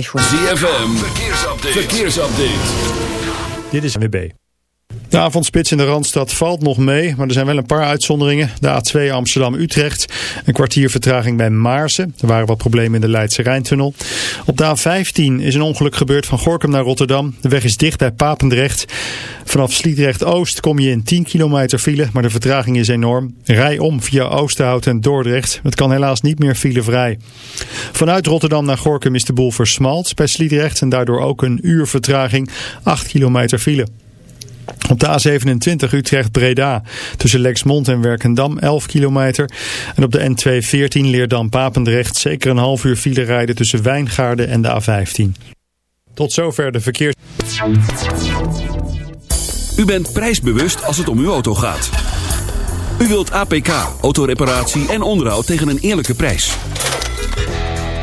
ZFM, verkeersupdate. verkeersupdate. Dit is WB. De avondspits in de Randstad valt nog mee, maar er zijn wel een paar uitzonderingen. De A2 Amsterdam-Utrecht, een kwartier vertraging bij Maarsen. Er waren wat problemen in de Leidse Rijntunnel. Op de A15 is een ongeluk gebeurd van Gorkum naar Rotterdam. De weg is dicht bij Papendrecht. Vanaf Sliedrecht-Oost kom je in 10 kilometer file, maar de vertraging is enorm. Rij om via Oosterhout en Dordrecht. Het kan helaas niet meer filevrij. Vanuit Rotterdam naar Gorkum is de boel versmalt bij Sliedrecht en daardoor ook een uur vertraging. 8 kilometer file. Op de A27 Utrecht-Breda tussen Lexmond en Werkendam 11 kilometer. En op de N214 Leerdam-Papendrecht zeker een half uur file rijden tussen Wijngaarden en de A15. Tot zover de verkeers... U bent prijsbewust als het om uw auto gaat. U wilt APK, autoreparatie en onderhoud tegen een eerlijke prijs.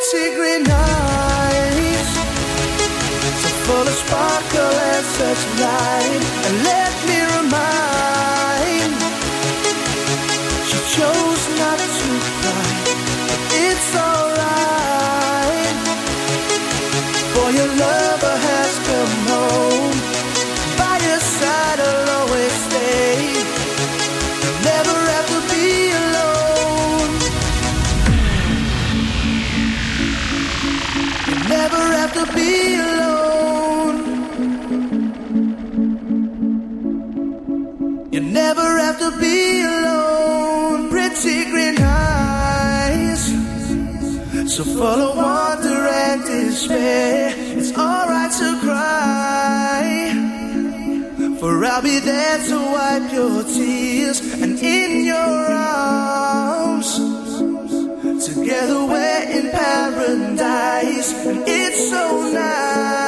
Pretty green eyes So full of sparkle and such light And let me remind She chose not to cry. It's alright never have to be alone. Pretty green eyes, so full of wonder and despair. It's alright to cry, for I'll be there to wipe your tears and in your arms. Together we're in paradise, and it's so nice.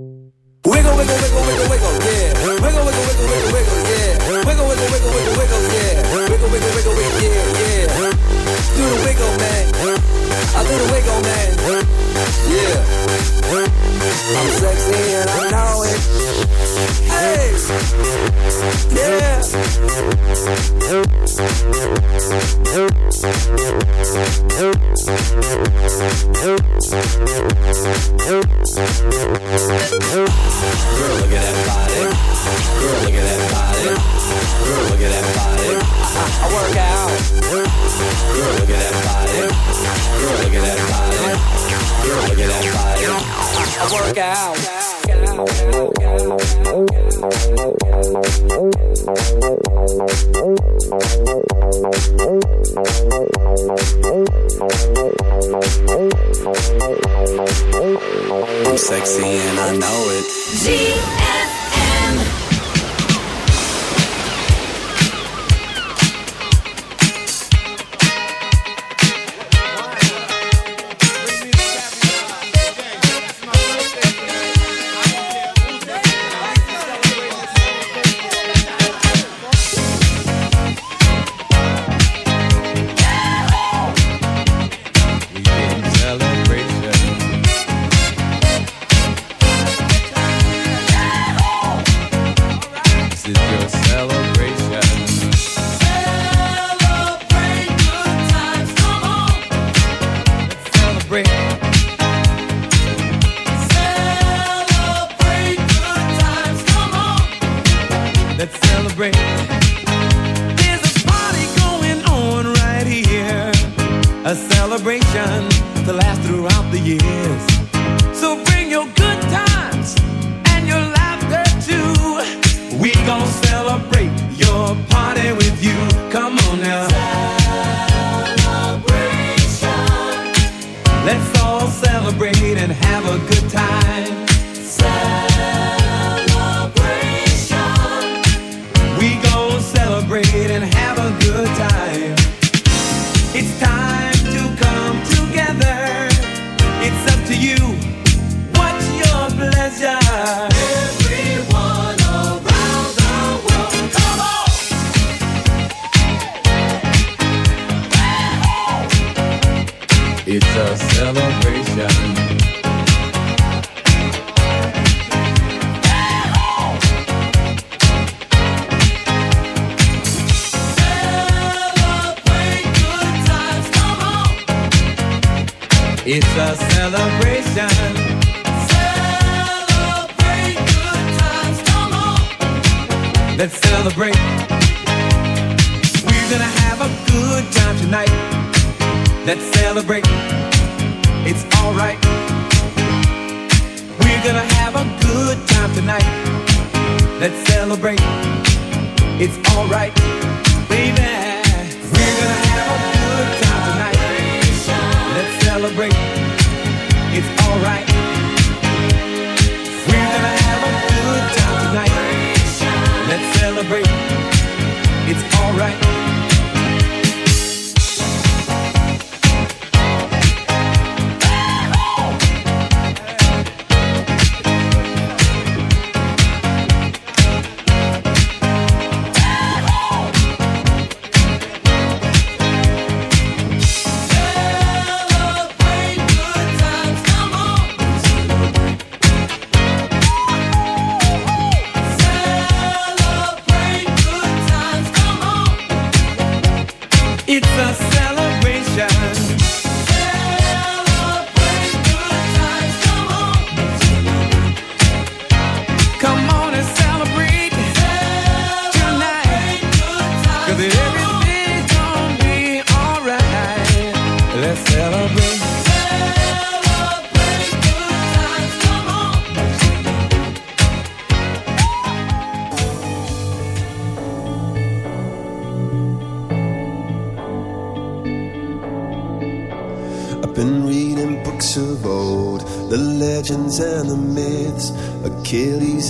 Wiggle, wiggle, wiggle, wiggle, wiggle, yeah. Wiggle, wiggle, wiggle, wiggle, wiggle, yeah. Wiggle, wiggle, wiggle, wiggle, wiggle, yeah. Wiggle, wiggle, wiggle, wiggle, yeah, yeah. Do the wiggle, man. Do the wiggle, man. Yeah. I'm sexy and I know it. Hey. Yeah. A celebration to last throughout the years. So bring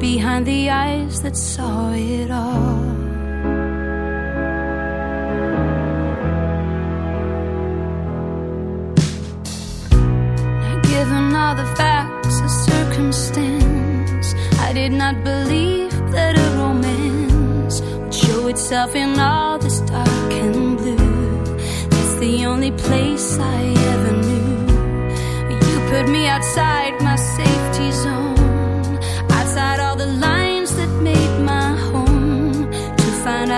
behind the eyes that saw it all. Given all the facts and circumstance, I did not believe that a romance would show itself in all this dark and blue. That's the only place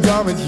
dan met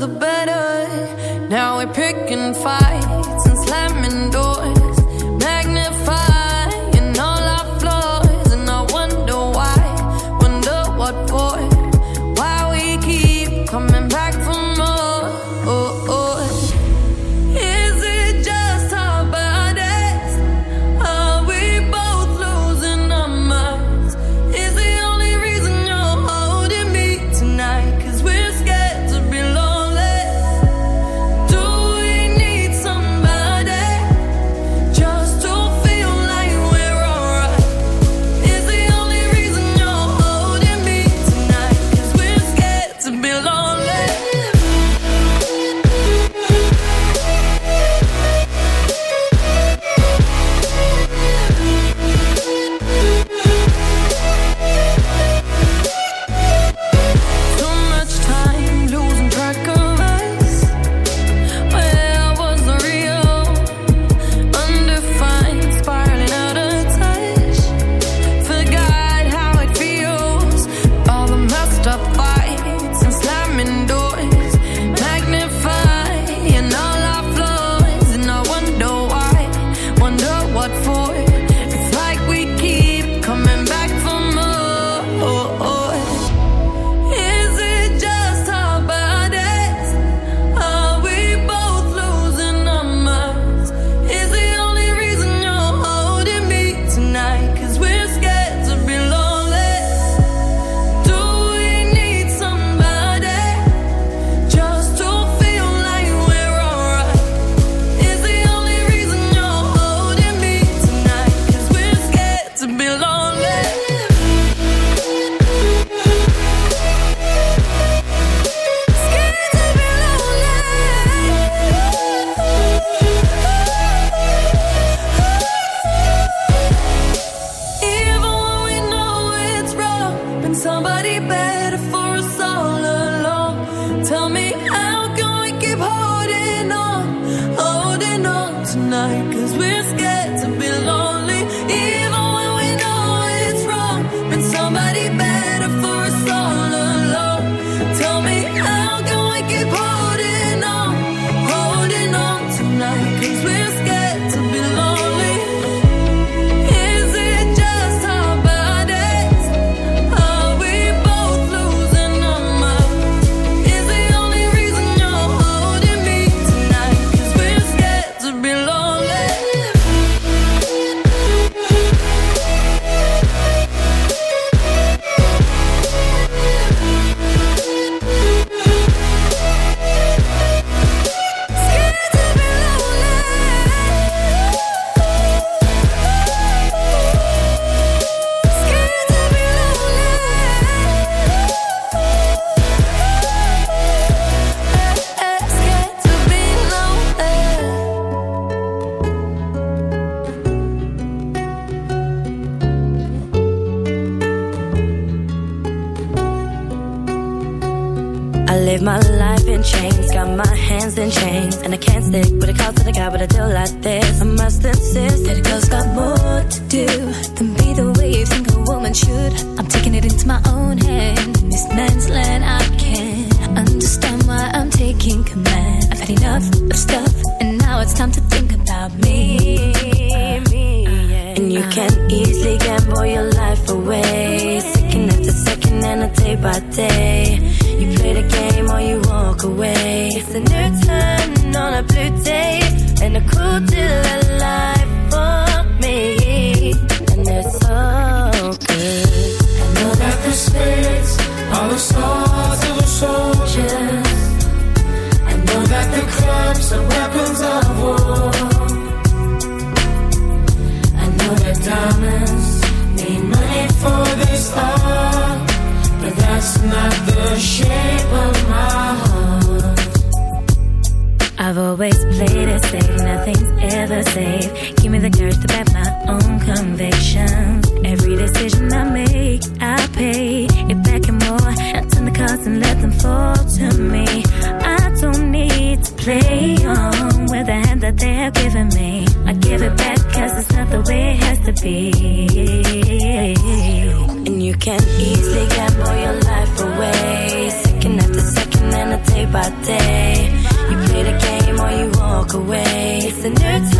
the better. Day can easily gamble your life away. Second after second and a day by day. You play the game or you walk away. It's a new time.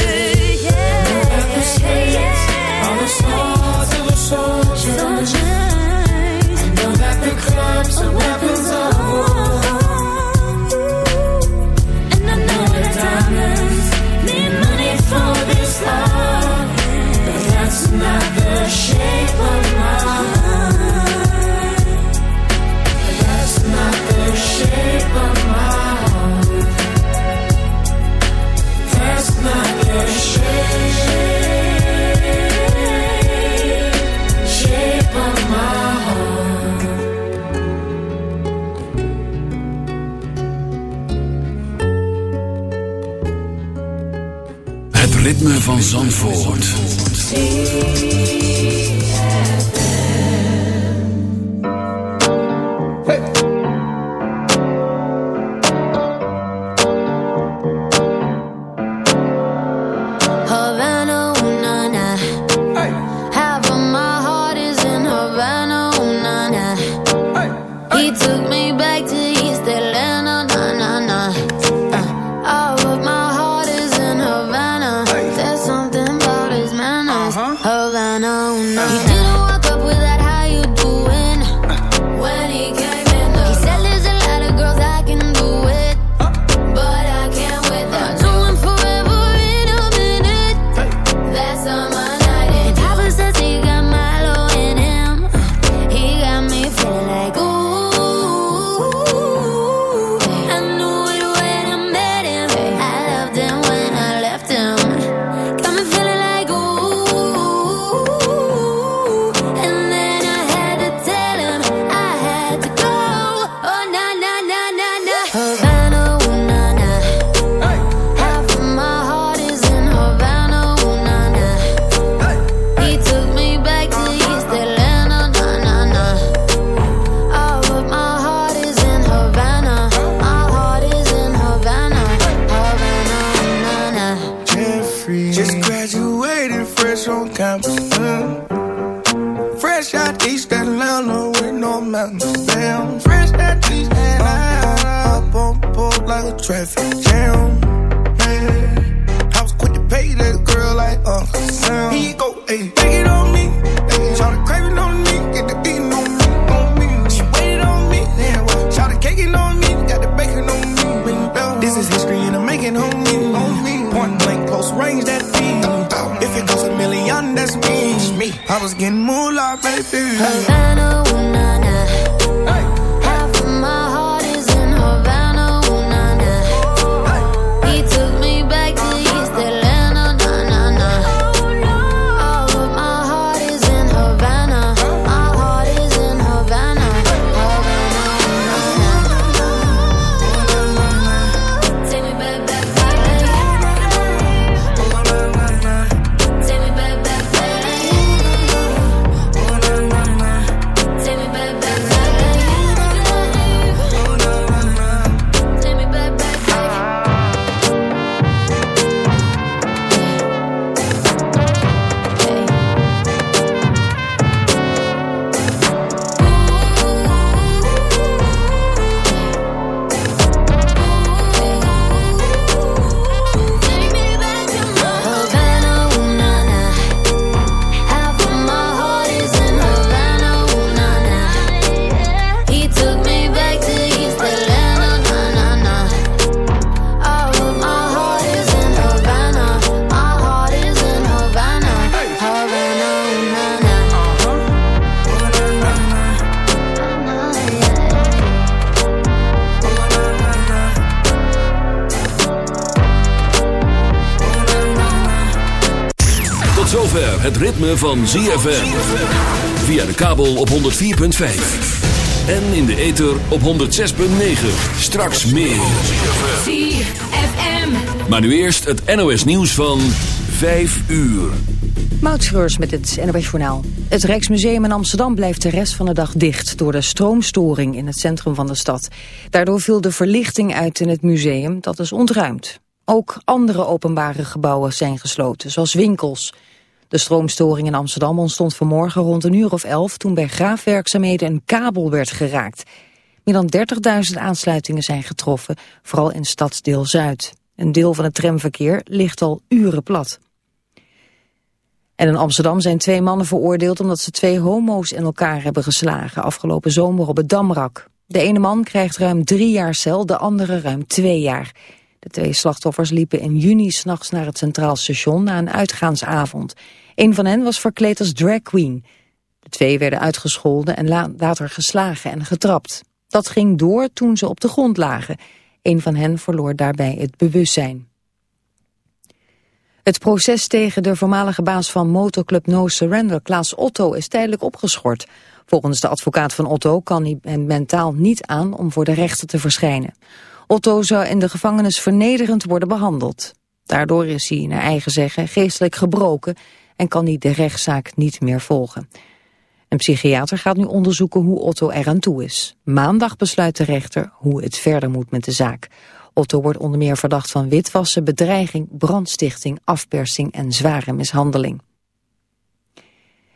Zandvoort. me. It's me. I was getting moolah, baby. Havana, ritme van ZFM. Via de kabel op 104.5. En in de ether op 106.9. Straks meer. ZFM. Maar nu eerst het NOS nieuws van 5 uur. Moutschreurs met het NOS Journaal. Het Rijksmuseum in Amsterdam blijft de rest van de dag dicht... door de stroomstoring in het centrum van de stad. Daardoor viel de verlichting uit in het museum, dat is ontruimd. Ook andere openbare gebouwen zijn gesloten, zoals winkels. De stroomstoring in Amsterdam ontstond vanmorgen rond een uur of elf... toen bij graafwerkzaamheden een kabel werd geraakt. Meer dan 30.000 aansluitingen zijn getroffen, vooral in stadsdeel Zuid. Een deel van het tramverkeer ligt al uren plat. En in Amsterdam zijn twee mannen veroordeeld omdat ze twee homo's in elkaar hebben geslagen afgelopen zomer op het Damrak. De ene man krijgt ruim drie jaar cel, de andere ruim twee jaar. De twee slachtoffers liepen in juni s'nachts naar het Centraal Station na een uitgaansavond. Een van hen was verkleed als drag queen. De twee werden uitgescholden en la- later geslagen en getrapt. Dat ging door toen ze op de grond lagen. Een van hen verloor daarbij het bewustzijn. Het proces tegen de voormalige baas van motoclub No Surrender, Klaas Otto, is tijdelijk opgeschort. Volgens de advocaat van Otto kan hij mentaal niet aan om voor de rechter te verschijnen. Otto zou in de gevangenis vernederend worden behandeld. Daardoor is hij, naar eigen zeggen, geestelijk gebroken en kan hij de rechtszaak niet meer volgen. Een psychiater gaat nu onderzoeken hoe Otto eraan toe is. Maandag besluit de rechter hoe het verder moet met de zaak. Otto wordt onder meer verdacht van witwassen, bedreiging, brandstichting, afpersing en zware mishandeling.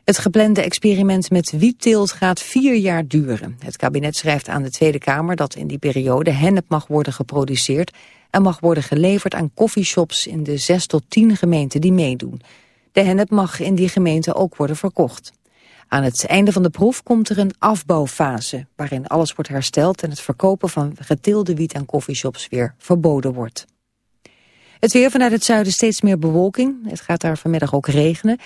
Het geplande experiment met wietteelt gaat vier jaar duren. Het kabinet schrijft aan de Tweede Kamer dat in die periode hennep mag worden geproduceerd en mag worden geleverd aan coffeeshops in de zes tot tien gemeenten die meedoen. De hennep mag in die gemeenten ook worden verkocht. Aan het einde van de proef komt er een afbouwfase... waarin alles wordt hersteld en het verkopen van geteelde wiet aan coffeeshops weer verboden wordt. Het weer vanuit het zuiden steeds meer bewolking. Het gaat daar vanmiddag ook regenen.